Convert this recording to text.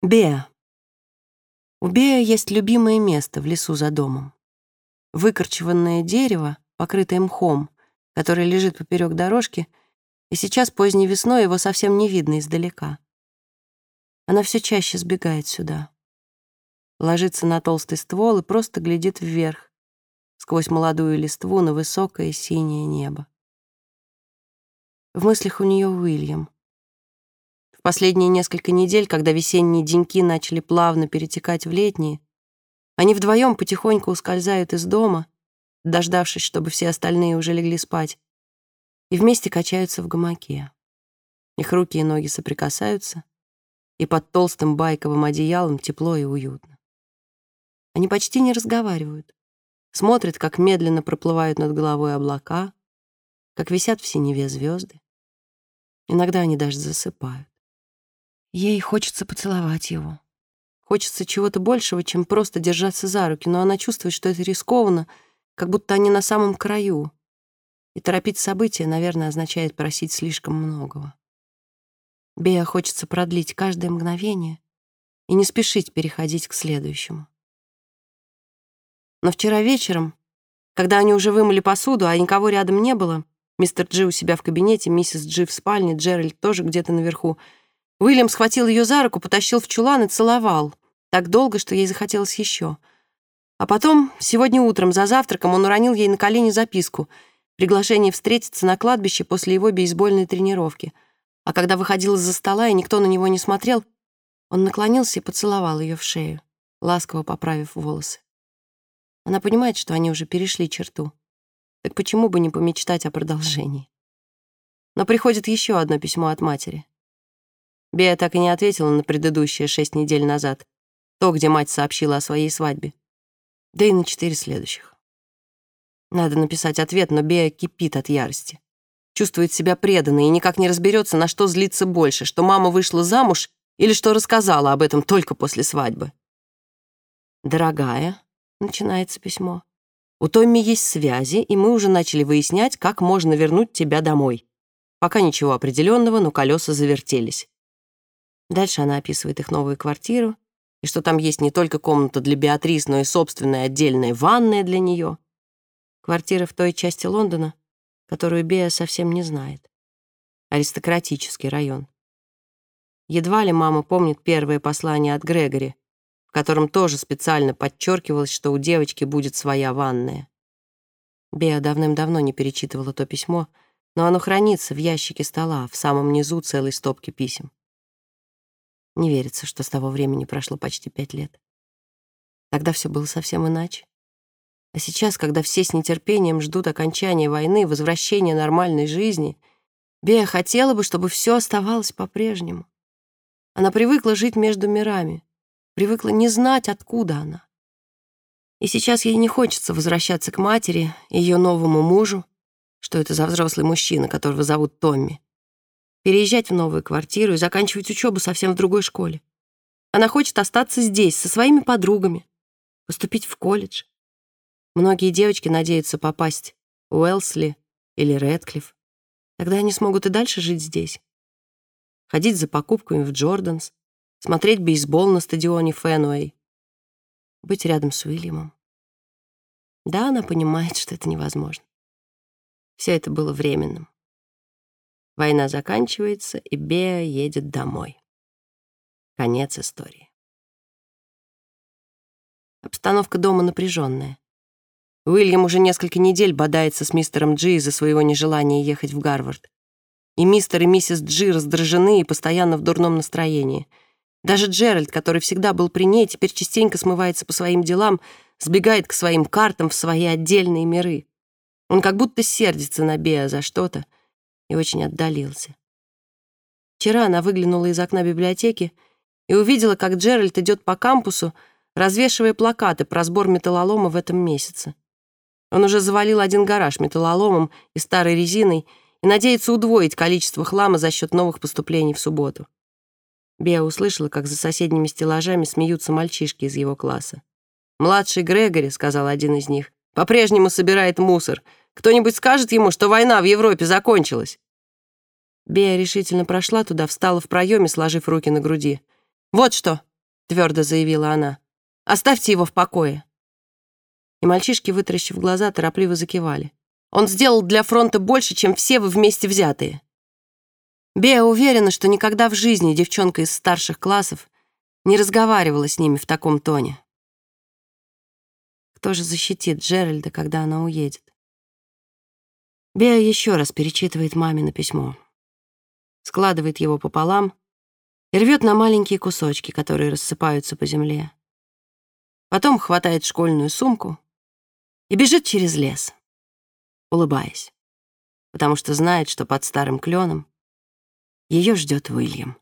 Беа. У Беа есть любимое место в лесу за домом. Выкорчеванное дерево, покрытое мхом, которое лежит поперек дорожки, и сейчас поздней весной его совсем не видно издалека. Она все чаще сбегает сюда. Ложится на толстый ствол и просто глядит вверх, сквозь молодую листву на высокое синее небо. В мыслях у нее Уильям. В последние несколько недель, когда весенние деньки начали плавно перетекать в летние, они вдвоем потихоньку ускользают из дома, дождавшись, чтобы все остальные уже легли спать, и вместе качаются в гамаке. Их руки и ноги соприкасаются, и под толстым байковым одеялом тепло и уютно. Они почти не разговаривают, смотрят, как медленно проплывают над головой облака, как висят в синеве звезды. Иногда они даже засыпают. Ей хочется поцеловать его. Хочется чего-то большего, чем просто держаться за руки, но она чувствует, что это рискованно, как будто они на самом краю. И торопить события, наверное, означает просить слишком многого. Бея хочется продлить каждое мгновение и не спешить переходить к следующему. Но вчера вечером, когда они уже вымыли посуду, а никого рядом не было, мистер Джи у себя в кабинете, миссис Джи в спальне, Джеральд тоже где-то наверху, Уильям схватил ее за руку, потащил в чулан и целовал. Так долго, что ей захотелось еще. А потом, сегодня утром, за завтраком, он уронил ей на колени записку — приглашение встретиться на кладбище после его бейсбольной тренировки. А когда выходил из-за стола, и никто на него не смотрел, он наклонился и поцеловал ее в шею, ласково поправив волосы. Она понимает, что они уже перешли черту. Так почему бы не помечтать о продолжении? Но приходит еще одно письмо от матери. Бея так и не ответила на предыдущее шесть недель назад, то, где мать сообщила о своей свадьбе. Да и на четыре следующих. Надо написать ответ, но Бея кипит от ярости. Чувствует себя преданной и никак не разберется, на что злиться больше, что мама вышла замуж или что рассказала об этом только после свадьбы. «Дорогая», — начинается письмо, «у Томми есть связи, и мы уже начали выяснять, как можно вернуть тебя домой. Пока ничего определенного, но колеса завертелись. Дальше она описывает их новую квартиру, и что там есть не только комната для Беатрис, но и собственная отдельная ванная для нее. Квартира в той части Лондона, которую Беа совсем не знает. Аристократический район. Едва ли мама помнит первое послание от Грегори, в котором тоже специально подчеркивалось, что у девочки будет своя ванная. Беа давным-давно не перечитывала то письмо, но оно хранится в ящике стола, в самом низу целой стопки писем. Не верится, что с того времени прошло почти пять лет. Тогда все было совсем иначе. А сейчас, когда все с нетерпением ждут окончания войны, возвращения нормальной жизни, Бея хотела бы, чтобы все оставалось по-прежнему. Она привыкла жить между мирами, привыкла не знать, откуда она. И сейчас ей не хочется возвращаться к матери ее новому мужу, что это за взрослый мужчина, которого зовут Томми переезжать в новую квартиру и заканчивать учебу совсем в другой школе. Она хочет остаться здесь, со своими подругами, поступить в колледж. Многие девочки надеются попасть в Уэлсли или Редклифф. Тогда они смогут и дальше жить здесь. Ходить за покупками в Джорданс, смотреть бейсбол на стадионе Фенуэй, быть рядом с Уильямом. Да, она понимает, что это невозможно. Все это было временным. Война заканчивается, и Беа едет домой. Конец истории. Обстановка дома напряженная. Уильям уже несколько недель бодается с мистером Джи из-за своего нежелания ехать в Гарвард. И мистер и миссис Джи раздражены и постоянно в дурном настроении. Даже Джеральд, который всегда был при ней, теперь частенько смывается по своим делам, сбегает к своим картам в свои отдельные миры. Он как будто сердится на Беа за что-то, и очень отдалился. Вчера она выглянула из окна библиотеки и увидела, как Джеральд идет по кампусу, развешивая плакаты про сбор металлолома в этом месяце. Он уже завалил один гараж металлоломом и старой резиной и надеется удвоить количество хлама за счет новых поступлений в субботу. Беа услышала, как за соседними стеллажами смеются мальчишки из его класса. «Младший Грегори», — сказал один из них, — «по-прежнему собирает мусор, кто-нибудь скажет ему, что война в Европе закончилась?» Бея решительно прошла туда, встала в проеме, сложив руки на груди. «Вот что!» твердо заявила она. «Оставьте его в покое». И мальчишки, вытаращив глаза, торопливо закивали. Он сделал для фронта больше, чем все вы вместе взятые. Беа уверена, что никогда в жизни девчонка из старших классов не разговаривала с ними в таком тоне. Кто же защитит Джеральда, когда она уедет? Беа еще раз перечитывает мамино письмо, складывает его пополам и рвет на маленькие кусочки, которые рассыпаются по земле. Потом хватает школьную сумку и бежит через лес, улыбаясь, потому что знает, что под старым кленом ее ждет Уильям.